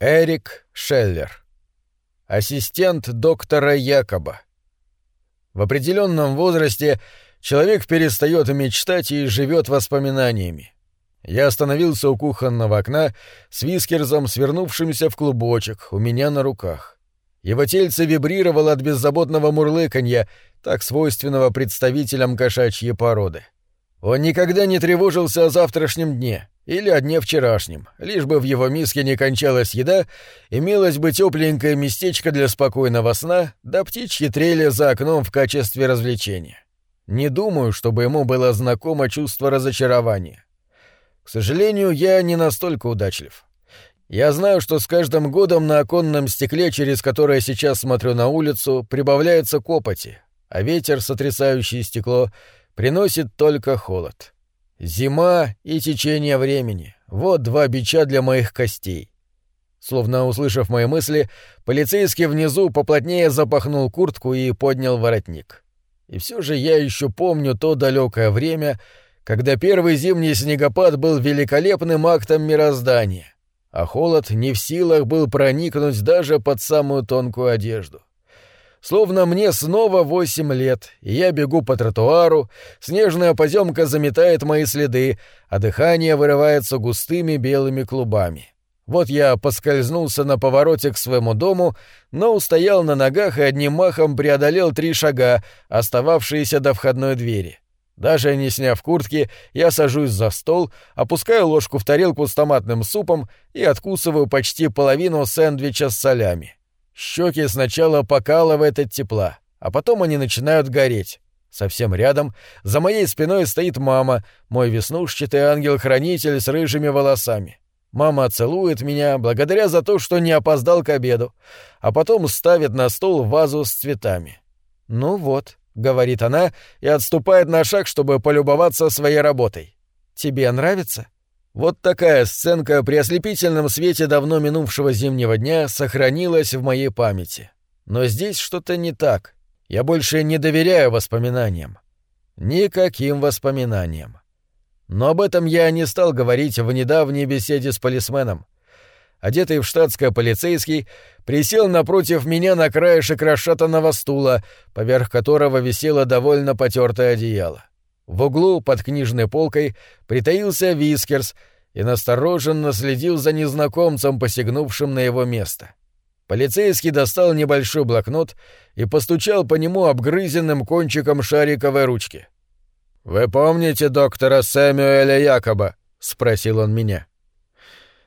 Эрик Шеллер. Ассистент доктора Якоба. В определенном возрасте человек перестает мечтать и живет воспоминаниями. Я остановился у кухонного окна с вискерзом, свернувшимся в клубочек, у меня на руках. Его тельце вибрировало от беззаботного мурлыканья, так свойственного представителям кошачьей породы. Он никогда не тревожился о завтрашнем дне или о дне вчерашнем, лишь бы в его миске не кончалась еда, имелось бы тепленькое местечко для спокойного сна, да птичьи трели за окном в качестве развлечения. Не думаю, чтобы ему было знакомо чувство разочарования. К сожалению, я не настолько удачлив. Я знаю, что с каждым годом на оконном стекле, через которое сейчас смотрю на улицу, прибавляется копоти, а ветер, сотрясающий стекло, приносит только холод. Зима и течение времени — вот два бича для моих костей. Словно услышав мои мысли, полицейский внизу поплотнее запахнул куртку и поднял воротник. И все же я еще помню то далекое время, когда первый зимний снегопад был великолепным актом мироздания, а холод не в силах был проникнуть даже под самую тонкую одежду. Словно мне снова восемь лет, и я бегу по тротуару, снежная поземка заметает мои следы, а дыхание вырывается густыми белыми клубами. Вот я поскользнулся на повороте к своему дому, но устоял на ногах и одним махом преодолел три шага, остававшиеся до входной двери. Даже не сняв куртки, я сажусь за стол, опускаю ложку в тарелку с томатным супом и откусываю почти половину сэндвича с солями. Щеки сначала покалывает от тепла, а потом они начинают гореть. Совсем рядом, за моей спиной стоит мама, мой веснушчатый ангел-хранитель с рыжими волосами. Мама целует меня, благодаря за то, что не опоздал к обеду, а потом ставит на стол вазу с цветами. «Ну вот», — говорит она и отступает на шаг, чтобы полюбоваться своей работой. «Тебе нравится?» Вот такая сценка при ослепительном свете давно минувшего зимнего дня сохранилась в моей памяти. Но здесь что-то не так. Я больше не доверяю воспоминаниям. Никаким воспоминаниям. Но об этом я не стал говорить в недавней беседе с полисменом. Одетый в штатское полицейский, присел напротив меня на краешек расшатанного стула, поверх которого висело довольно потертое одеяло. В углу под книжной полкой притаился Вискерс и настороженно следил за незнакомцем, посягнувшим на его место. Полицейский достал небольшой блокнот и постучал по нему обгрызенным кончиком шариковой ручки. «Вы помните доктора Сэмюэля Якоба?» — спросил он меня.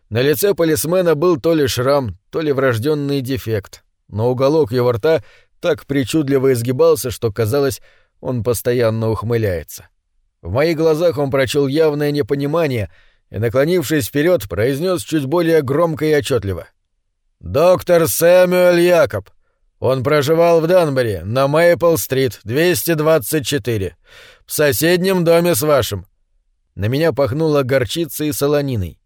На лице полисмена был то ли шрам, то ли врожденный дефект, но уголок его рта так причудливо изгибался, что казалось, он постоянно ухмыляется. В моих глазах он прочел явное непонимание и, наклонившись вперед, произнес чуть более громко и отчетливо. «Доктор Сэмюэль Якоб. Он проживал в Данбери, на Мейпл-стрит, 224, в соседнем доме с вашим». На меня пахнуло горчицей и солониной.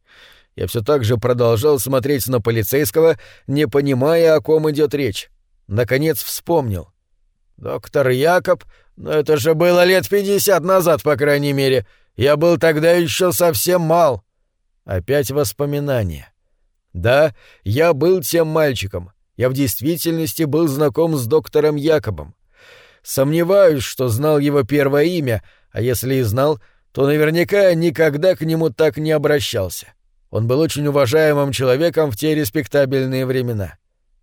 Я все так же продолжал смотреть на полицейского, не понимая, о ком идет речь. Наконец вспомнил. «Доктор Якоб но это же было лет пятьдесят назад, по крайней мере. Я был тогда еще совсем мал. Опять воспоминания. Да, я был тем мальчиком. Я в действительности был знаком с доктором Якобом. Сомневаюсь, что знал его первое имя, а если и знал, то наверняка никогда к нему так не обращался. Он был очень уважаемым человеком в те респектабельные времена.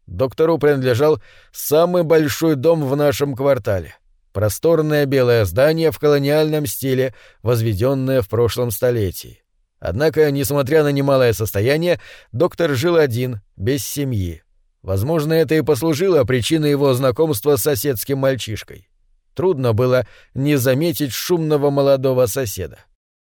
Доктору принадлежал самый большой дом в нашем квартале. Просторное белое здание в колониальном стиле, возведенное в прошлом столетии. Однако, несмотря на немалое состояние, доктор жил один, без семьи. Возможно, это и послужило причиной его знакомства с соседским мальчишкой. Трудно было не заметить шумного молодого соседа.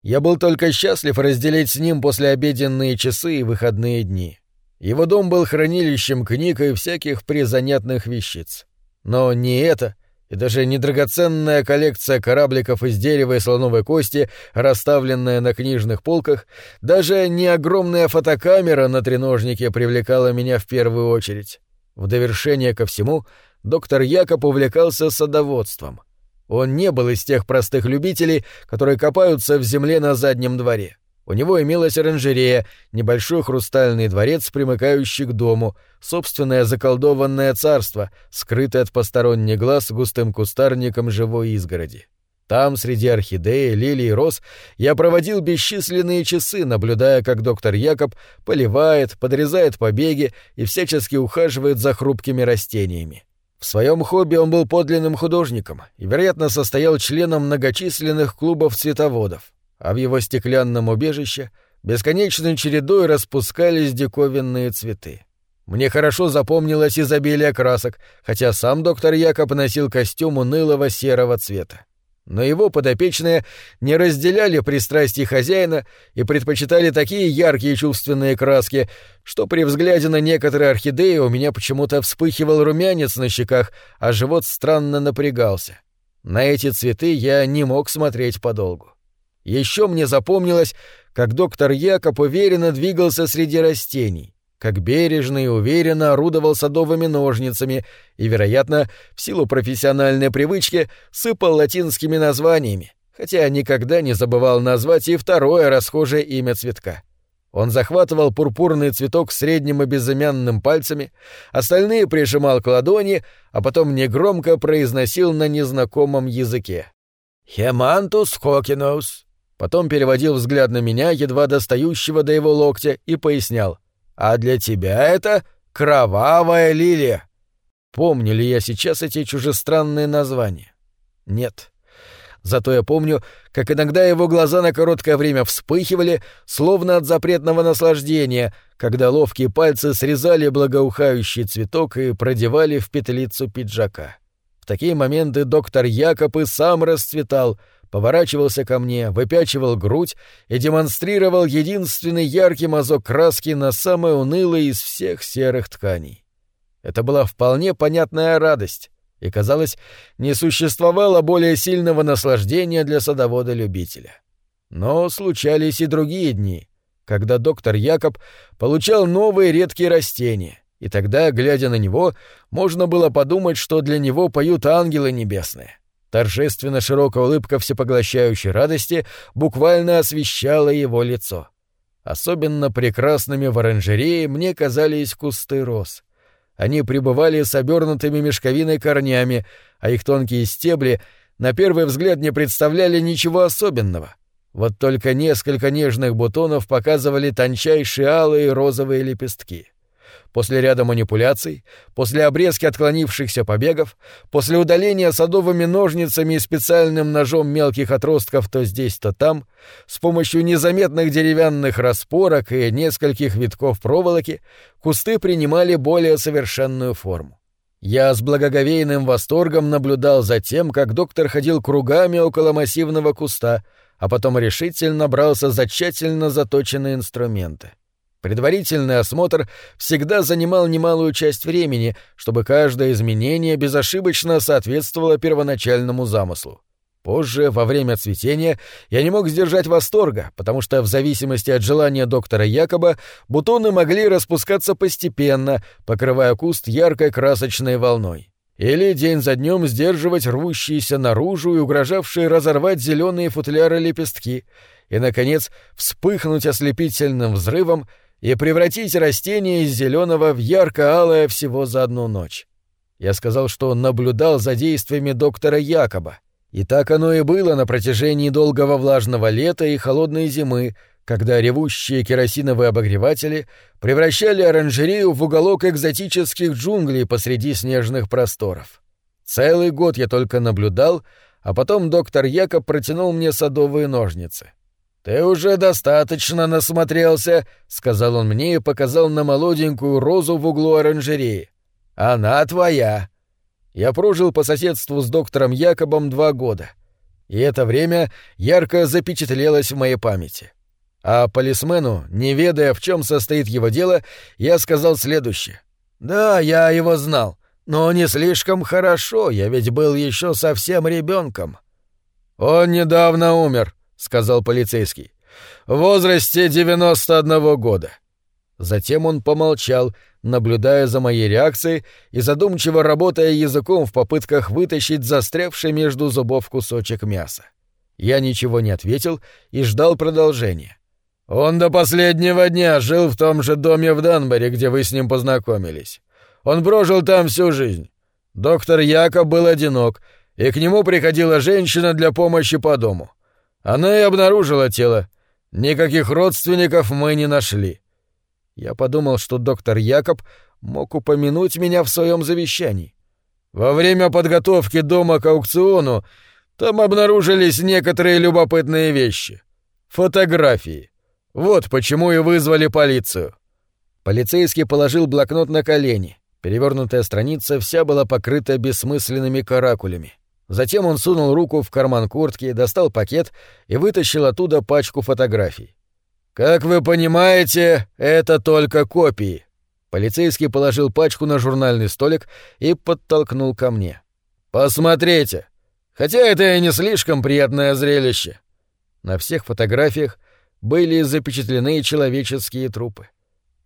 Я был только счастлив разделить с ним послеобеденные часы и выходные дни. Его дом был хранилищем книг и всяких призанятных вещиц. Но не это — и даже недрагоценная коллекция корабликов из дерева и слоновой кости, расставленная на книжных полках, даже не огромная фотокамера на треножнике привлекала меня в первую очередь. В довершение ко всему, доктор Якоб увлекался садоводством. Он не был из тех простых любителей, которые копаются в земле на заднем дворе. У него имелась оранжерея, небольшой хрустальный дворец, примыкающий к дому, собственное заколдованное царство, скрытое от посторонних глаз густым кустарником живой изгороди. Там, среди орхидеи, лилий и роз, я проводил бесчисленные часы, наблюдая, как доктор Якоб поливает, подрезает побеги и всячески ухаживает за хрупкими растениями. В своем хобби он был подлинным художником и, вероятно, состоял членом многочисленных клубов цветоводов а в его стеклянном убежище бесконечной чередой распускались диковинные цветы. Мне хорошо запомнилось изобилие красок, хотя сам доктор Якоб носил костюм унылого серого цвета. Но его подопечные не разделяли пристрастий хозяина и предпочитали такие яркие чувственные краски, что при взгляде на некоторые орхидеи у меня почему-то вспыхивал румянец на щеках, а живот странно напрягался. На эти цветы я не мог смотреть подолгу. Еще мне запомнилось, как доктор Якоб уверенно двигался среди растений, как бережно и уверенно орудовал садовыми ножницами и, вероятно, в силу профессиональной привычки сыпал латинскими названиями, хотя никогда не забывал назвать и второе расхожее имя цветка. Он захватывал пурпурный цветок средним и безымянным пальцами, остальные прижимал к ладони, а потом негромко произносил на незнакомом языке. «Хемантус хокинус». Потом переводил взгляд на меня, едва достающего до его локтя, и пояснял. «А для тебя это кровавая лилия». Помню ли я сейчас эти чужестранные названия? Нет. Зато я помню, как иногда его глаза на короткое время вспыхивали, словно от запретного наслаждения, когда ловкие пальцы срезали благоухающий цветок и продевали в петлицу пиджака. В такие моменты доктор Якоб и сам расцветал — поворачивался ко мне, выпячивал грудь и демонстрировал единственный яркий мазок краски на самой унылой из всех серых тканей. Это была вполне понятная радость, и, казалось, не существовало более сильного наслаждения для садовода-любителя. Но случались и другие дни, когда доктор Якоб получал новые редкие растения, и тогда, глядя на него, можно было подумать, что для него поют ангелы небесные. Торжественно широкая улыбка всепоглощающей радости буквально освещала его лицо. Особенно прекрасными в оранжерее мне казались кусты роз. Они пребывали с обернутыми мешковиной корнями, а их тонкие стебли на первый взгляд не представляли ничего особенного. Вот только несколько нежных бутонов показывали тончайшие алые розовые лепестки. После ряда манипуляций, после обрезки отклонившихся побегов, после удаления садовыми ножницами и специальным ножом мелких отростков то здесь, то там, с помощью незаметных деревянных распорок и нескольких витков проволоки, кусты принимали более совершенную форму. Я с благоговейным восторгом наблюдал за тем, как доктор ходил кругами около массивного куста, а потом решительно брался за тщательно заточенные инструменты. Предварительный осмотр всегда занимал немалую часть времени, чтобы каждое изменение безошибочно соответствовало первоначальному замыслу. Позже, во время цветения, я не мог сдержать восторга, потому что в зависимости от желания доктора Якоба бутоны могли распускаться постепенно, покрывая куст яркой красочной волной. Или день за днем сдерживать рвущиеся наружу и угрожавшие разорвать зеленые футляры лепестки, и, наконец, вспыхнуть ослепительным взрывом — и превратить растение из зеленого в ярко-алое всего за одну ночь. Я сказал, что наблюдал за действиями доктора Якоба. И так оно и было на протяжении долгого влажного лета и холодной зимы, когда ревущие керосиновые обогреватели превращали оранжерею в уголок экзотических джунглей посреди снежных просторов. Целый год я только наблюдал, а потом доктор Якоб протянул мне садовые ножницы. «Ты уже достаточно насмотрелся», — сказал он мне и показал на молоденькую розу в углу оранжереи. «Она твоя». Я прожил по соседству с доктором Якобом два года, и это время ярко запечатлелось в моей памяти. А полисмену, не ведая, в чем состоит его дело, я сказал следующее. «Да, я его знал, но не слишком хорошо, я ведь был еще совсем ребенком. «Он недавно умер», — сказал полицейский. «В возрасте 91 года». Затем он помолчал, наблюдая за моей реакцией и задумчиво работая языком в попытках вытащить застрявший между зубов кусочек мяса. Я ничего не ответил и ждал продолжения. Он до последнего дня жил в том же доме в Данборе, где вы с ним познакомились. Он прожил там всю жизнь. Доктор Якоб был одинок, и к нему приходила женщина для помощи по дому. Она и обнаружила тело. Никаких родственников мы не нашли. Я подумал, что доктор Якоб мог упомянуть меня в своем завещании. Во время подготовки дома к аукциону там обнаружились некоторые любопытные вещи. Фотографии. Вот почему и вызвали полицию. Полицейский положил блокнот на колени. Перевернутая страница вся была покрыта бессмысленными каракулями. Затем он сунул руку в карман куртки, достал пакет и вытащил оттуда пачку фотографий. «Как вы понимаете, это только копии». Полицейский положил пачку на журнальный столик и подтолкнул ко мне. «Посмотрите. Хотя это и не слишком приятное зрелище». На всех фотографиях были запечатлены человеческие трупы.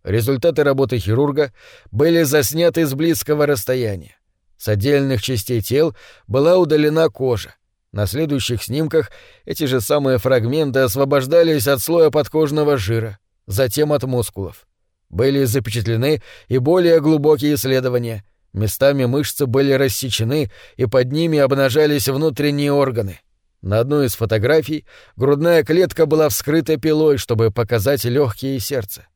Результаты работы хирурга были засняты с близкого расстояния. С отдельных частей тел была удалена кожа. На следующих снимках эти же самые фрагменты освобождались от слоя подкожного жира, затем от мускулов. Были запечатлены и более глубокие исследования. Местами мышцы были рассечены, и под ними обнажались внутренние органы — на одной из фотографий грудная клетка была вскрыта пилой, чтобы показать легкие и сердце.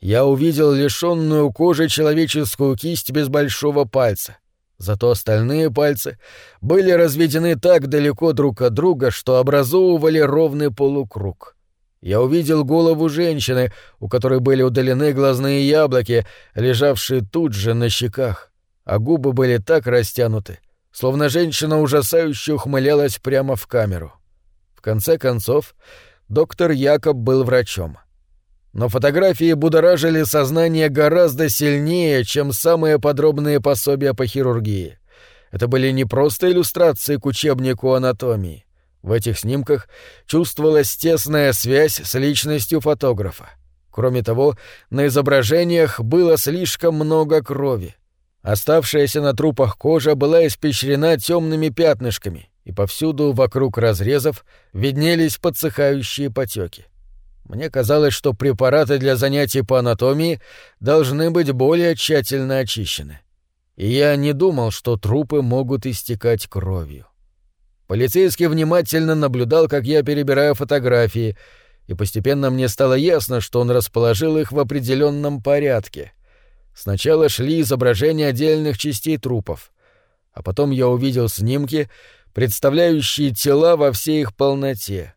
Я увидел лишенную кожи человеческую кисть без большого пальца. Зато остальные пальцы были разведены так далеко друг от друга, что образовывали ровный полукруг. Я увидел голову женщины, у которой были удалены глазные яблоки, лежавшие тут же на щеках, а губы были так растянуты, словно женщина ужасающе ухмылялась прямо в камеру. В конце концов, доктор Якоб был врачом. Но фотографии будоражили сознание гораздо сильнее, чем самые подробные пособия по хирургии. Это были не просто иллюстрации к учебнику анатомии. В этих снимках чувствовалась тесная связь с личностью фотографа. Кроме того, на изображениях было слишком много крови. Оставшаяся на трупах кожа была испещрена темными пятнышками, и повсюду вокруг разрезов виднелись подсыхающие потеки. Мне казалось, что препараты для занятий по анатомии должны быть более тщательно очищены. И я не думал, что трупы могут истекать кровью. Полицейский внимательно наблюдал, как я перебираю фотографии, и постепенно мне стало ясно, что он расположил их в определенном порядке — Сначала шли изображения отдельных частей трупов, а потом я увидел снимки, представляющие тела во всей их полноте.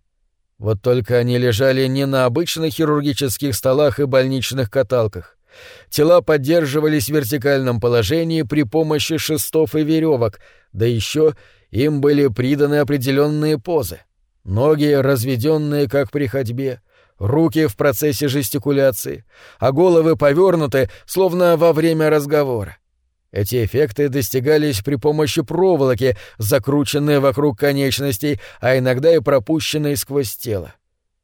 Вот только они лежали не на обычных хирургических столах и больничных каталках. Тела поддерживались в вертикальном положении при помощи шестов и веревок, да еще им были приданы определенные позы. Ноги, разведенные как при ходьбе, руки в процессе жестикуляции, а головы повернуты, словно во время разговора. Эти эффекты достигались при помощи проволоки, закрученной вокруг конечностей, а иногда и пропущенной сквозь тело.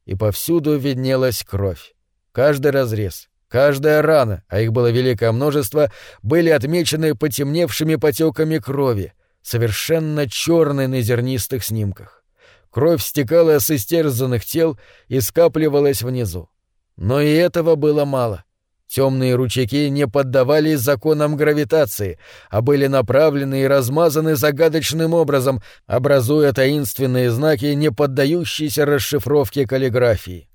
И повсюду виднелась кровь. Каждый разрез, каждая рана, а их было великое множество, были отмечены потемневшими потеками крови, совершенно черной на зернистых снимках. Кровь стекала с истерзанных тел и скапливалась внизу. Но и этого было мало. Темные ручейки не поддавались законам гравитации, а были направлены и размазаны загадочным образом, образуя таинственные знаки, не поддающиеся расшифровке каллиграфии.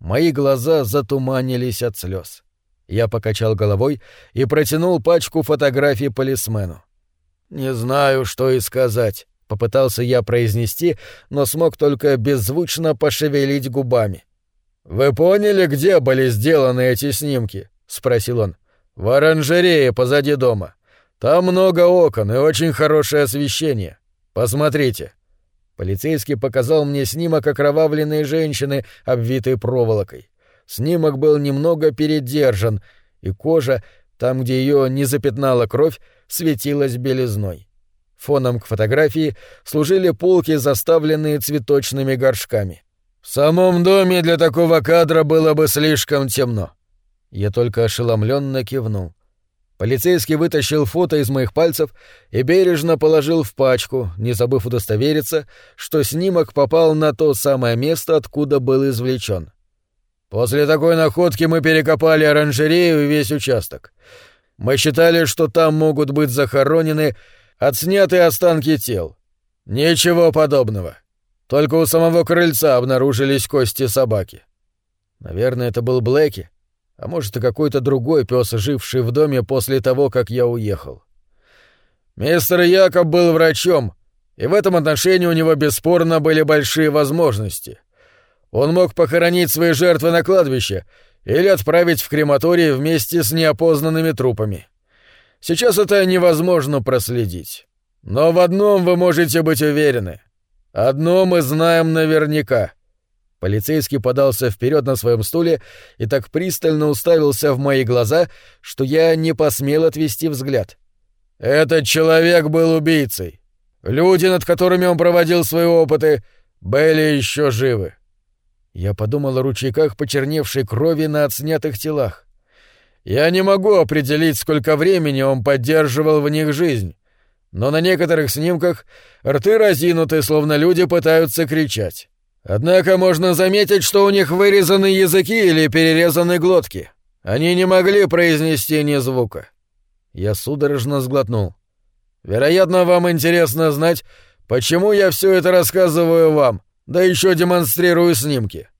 Мои глаза затуманились от слез. Я покачал головой и протянул пачку фотографий полисмену. «Не знаю, что и сказать», Попытался я произнести, но смог только беззвучно пошевелить губами. «Вы поняли, где были сделаны эти снимки?» — спросил он. «В оранжерее позади дома. Там много окон и очень хорошее освещение. Посмотрите». Полицейский показал мне снимок окровавленной женщины, обвитой проволокой. Снимок был немного передержан, и кожа, там, где ее не запятнала кровь, светилась белизной. Фоном к фотографии служили полки, заставленные цветочными горшками. В самом доме для такого кадра было бы слишком темно. Я только ошеломленно кивнул. Полицейский вытащил фото из моих пальцев и бережно положил в пачку, не забыв удостовериться, что снимок попал на то самое место, откуда был извлечен. После такой находки мы перекопали оранжерею и весь участок. Мы считали, что там могут быть захоронены отснятые останки тел. Ничего подобного. Только у самого крыльца обнаружились кости собаки. Наверное, это был Блэки, а может и какой-то другой пес, живший в доме после того, как я уехал. Мистер Якоб был врачом, и в этом отношении у него бесспорно были большие возможности. Он мог похоронить свои жертвы на кладбище или отправить в крематорий вместе с неопознанными трупами. Сейчас это невозможно проследить. Но в одном вы можете быть уверены. Одно мы знаем наверняка. Полицейский подался вперед на своем стуле и так пристально уставился в мои глаза, что я не посмел отвести взгляд. Этот человек был убийцей. Люди, над которыми он проводил свои опыты, были еще живы. Я подумал о ручейках почерневшей крови на отснятых телах. Я не могу определить, сколько времени он поддерживал в них жизнь, но на некоторых снимках рты разинуты, словно люди пытаются кричать. Однако можно заметить, что у них вырезаны языки или перерезаны глотки. Они не могли произнести ни звука. Я судорожно сглотнул. Вероятно, вам интересно знать, почему я все это рассказываю вам, да еще демонстрирую снимки.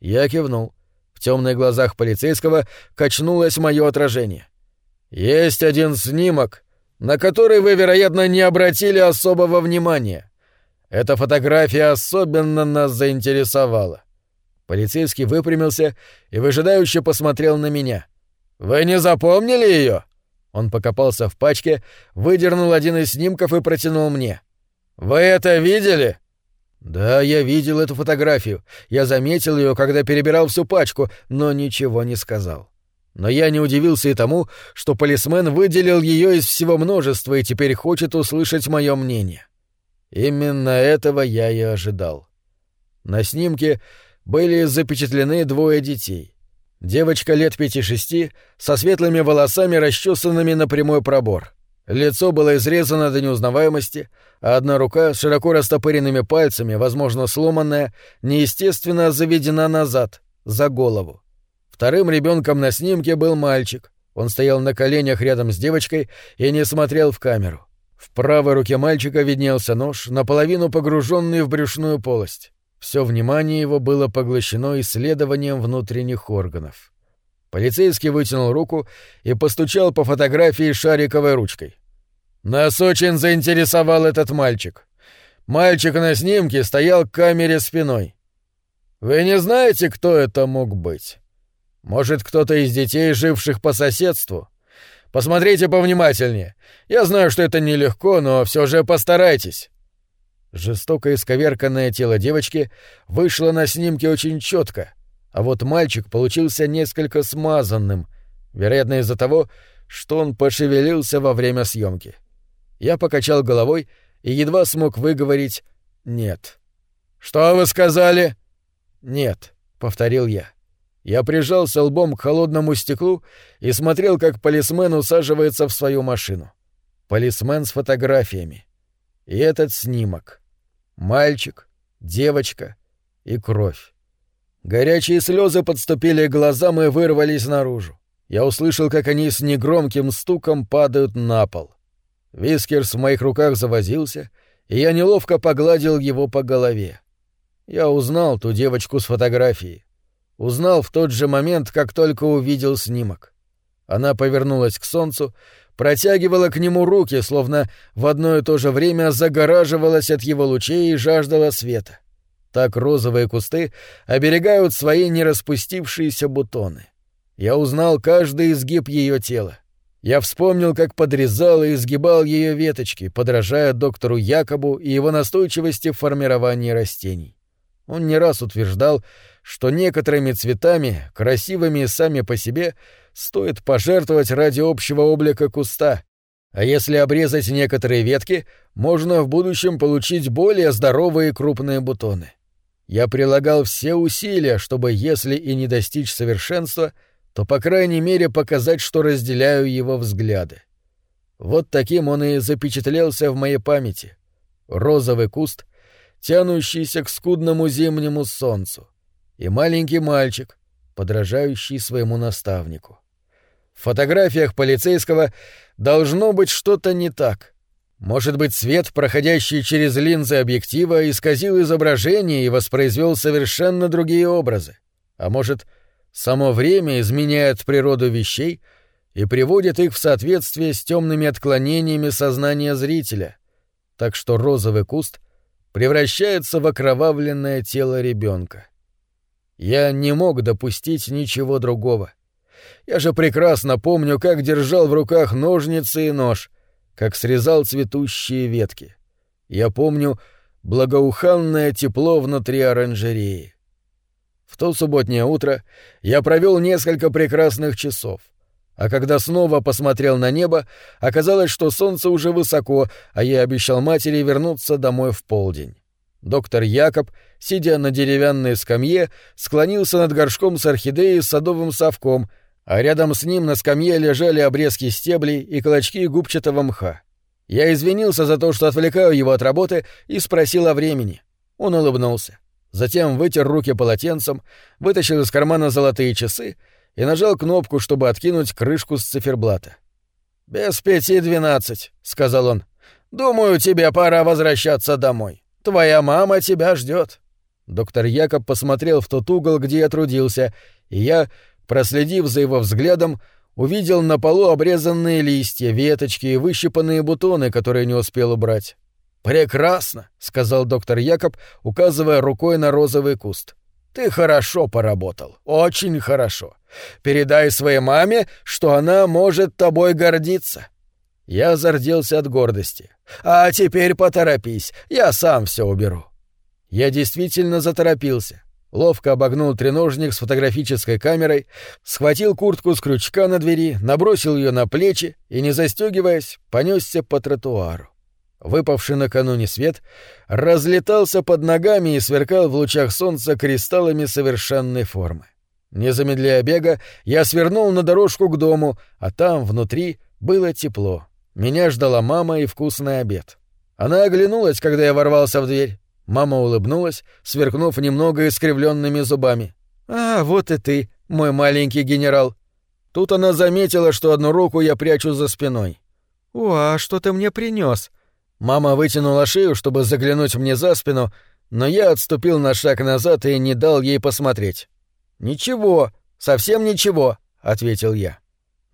Я кивнул. В темных глазах полицейского качнулось мое отражение. Есть один снимок, на который вы, вероятно, не обратили особого внимания. Эта фотография особенно нас заинтересовала. Полицейский выпрямился и выжидающе посмотрел на меня. Вы не запомнили ее? Он покопался в пачке, выдернул один из снимков и протянул мне. «Вы это видели?» «Да, я видел эту фотографию. Я заметил ее, когда перебирал всю пачку, но ничего не сказал. Но я не удивился и тому, что полисмен выделил ее из всего множества и теперь хочет услышать мое мнение. Именно этого я и ожидал. На снимке были запечатлены двое детей. Девочка лет пяти-шести, со светлыми волосами, расчесанными на прямой пробор. Лицо было изрезано до неузнаваемости, а одна рука широко растопыренными пальцами, возможно, сломанная, неестественно заведена назад, за голову. Вторым ребенком на снимке был мальчик. Он стоял на коленях рядом с девочкой и не смотрел в камеру. В правой руке мальчика виднелся нож, наполовину погруженный в брюшную полость. Все внимание его было поглощено исследованием внутренних органов. Полицейский вытянул руку и постучал по фотографии шариковой ручкой. «Нас очень заинтересовал этот мальчик. Мальчик на снимке стоял к камере спиной. Вы не знаете, кто это мог быть? Может, кто-то из детей, живших по соседству? Посмотрите повнимательнее. Я знаю, что это нелегко, но все же постарайтесь». Жестоко исковерканное тело девочки вышло на снимке очень четко, а вот мальчик получился несколько смазанным, вероятно из-за того, что он пошевелился во время съемки. Я покачал головой и едва смог выговорить «нет». «Что вы сказали?» «Нет», — повторил я. Я прижался лбом к холодному стеклу и смотрел, как полисмен усаживается в свою машину. Полисмен с фотографиями. И этот снимок — Мальчик, девочка и кровь. Горячие слезы подступили к глазам и вырвались наружу. Я услышал, как они с негромким стуком падают на пол. Вискерс в моих руках завозился, и я неловко погладил его по голове. Я узнал ту девочку с фотографии. Узнал в тот же момент, как только увидел снимок. Она повернулась к солнцу, протягивала к нему руки, словно в одно и то же время загораживалась от его лучей и жаждала света. Так розовые кусты оберегают свои нераспустившиеся бутоны. Я узнал каждый изгиб ее тела. Я вспомнил, как подрезал и изгибал ее веточки, подражая доктору Якобу и его настойчивости в формировании растений. Он не раз утверждал, что некоторыми цветами, красивыми сами по себе, стоит пожертвовать ради общего облика куста, а если обрезать некоторые ветки, можно в будущем получить более здоровые крупные бутоны. Я прилагал все усилия, чтобы, если и не достичь совершенства, то, по крайней мере, показать, что разделяю его взгляды. Вот таким он и запечатлелся в моей памяти. Розовый куст, тянущийся к скудному зимнему солнцу. И маленький мальчик, подражающий своему наставнику. В фотографиях полицейского должно быть что-то не так. Может быть, свет, проходящий через линзы объектива, исказил изображение и воспроизвел совершенно другие образы. А может, само время изменяет природу вещей и приводит их в соответствие с темными отклонениями сознания зрителя, так что розовый куст превращается в окровавленное тело ребенка. Я не мог допустить ничего другого. Я же прекрасно помню, как держал в руках ножницы и нож, как срезал цветущие ветки. Я помню благоуханное тепло внутри оранжереи. В то субботнее утро я провел несколько прекрасных часов. А когда снова посмотрел на небо, оказалось, что солнце уже высоко, а я обещал матери вернуться домой в полдень. Доктор Якоб, сидя на деревянной скамье, склонился над горшком с орхидеей с садовым совком — а рядом с ним на скамье лежали обрезки стеблей и клочки губчатого мха. Я извинился за то, что отвлекаю его от работы, и спросил о времени. Он улыбнулся. Затем вытер руки полотенцем, вытащил из кармана золотые часы и нажал кнопку, чтобы откинуть крышку с циферблата. «Без пяти двенадцать», — сказал он. «Думаю, тебе пора возвращаться домой. Твоя мама тебя ждет. Доктор Якоб посмотрел в тот угол, где я трудился, и я, проследив за его взглядом, увидел на полу обрезанные листья, веточки и выщипанные бутоны, которые не успел убрать. «Прекрасно», — сказал доктор Якоб, указывая рукой на розовый куст. «Ты хорошо поработал, очень хорошо. Передай своей маме, что она может тобой гордиться». Я зарделся от гордости. «А теперь поторопись, я сам все уберу». Я действительно заторопился ловко обогнул треножник с фотографической камерой, схватил куртку с крючка на двери, набросил ее на плечи и, не застегиваясь, понесся по тротуару. Выпавший накануне свет разлетался под ногами и сверкал в лучах солнца кристаллами совершенной формы. Не замедляя бега, я свернул на дорожку к дому, а там, внутри, было тепло. Меня ждала мама и вкусный обед. Она оглянулась, когда я ворвался в дверь. Мама улыбнулась, сверкнув немного искривленными зубами. «А, вот и ты, мой маленький генерал». Тут она заметила, что одну руку я прячу за спиной. «О, а что ты мне принес? Мама вытянула шею, чтобы заглянуть мне за спину, но я отступил на шаг назад и не дал ей посмотреть. «Ничего, совсем ничего», — ответил я.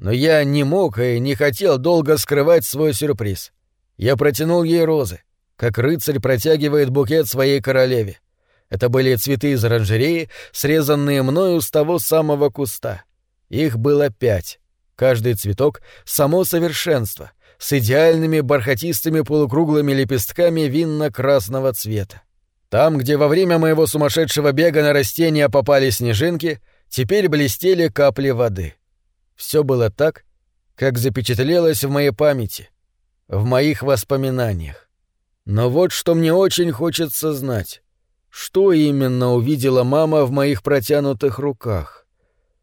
Но я не мог и не хотел долго скрывать свой сюрприз. Я протянул ей розы как рыцарь протягивает букет своей королеве. Это были цветы из оранжереи, срезанные мною с того самого куста. Их было пять. Каждый цветок — само совершенство, с идеальными бархатистыми полукруглыми лепестками винно-красного цвета. Там, где во время моего сумасшедшего бега на растения попали снежинки, теперь блестели капли воды. Все было так, как запечатлелось в моей памяти, в моих воспоминаниях. Но вот что мне очень хочется знать. Что именно увидела мама в моих протянутых руках?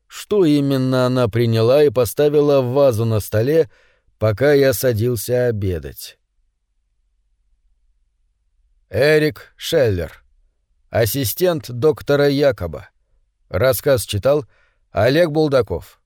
Что именно она приняла и поставила в вазу на столе, пока я садился обедать? Эрик Шеллер. Ассистент доктора Якоба. Рассказ читал Олег Булдаков.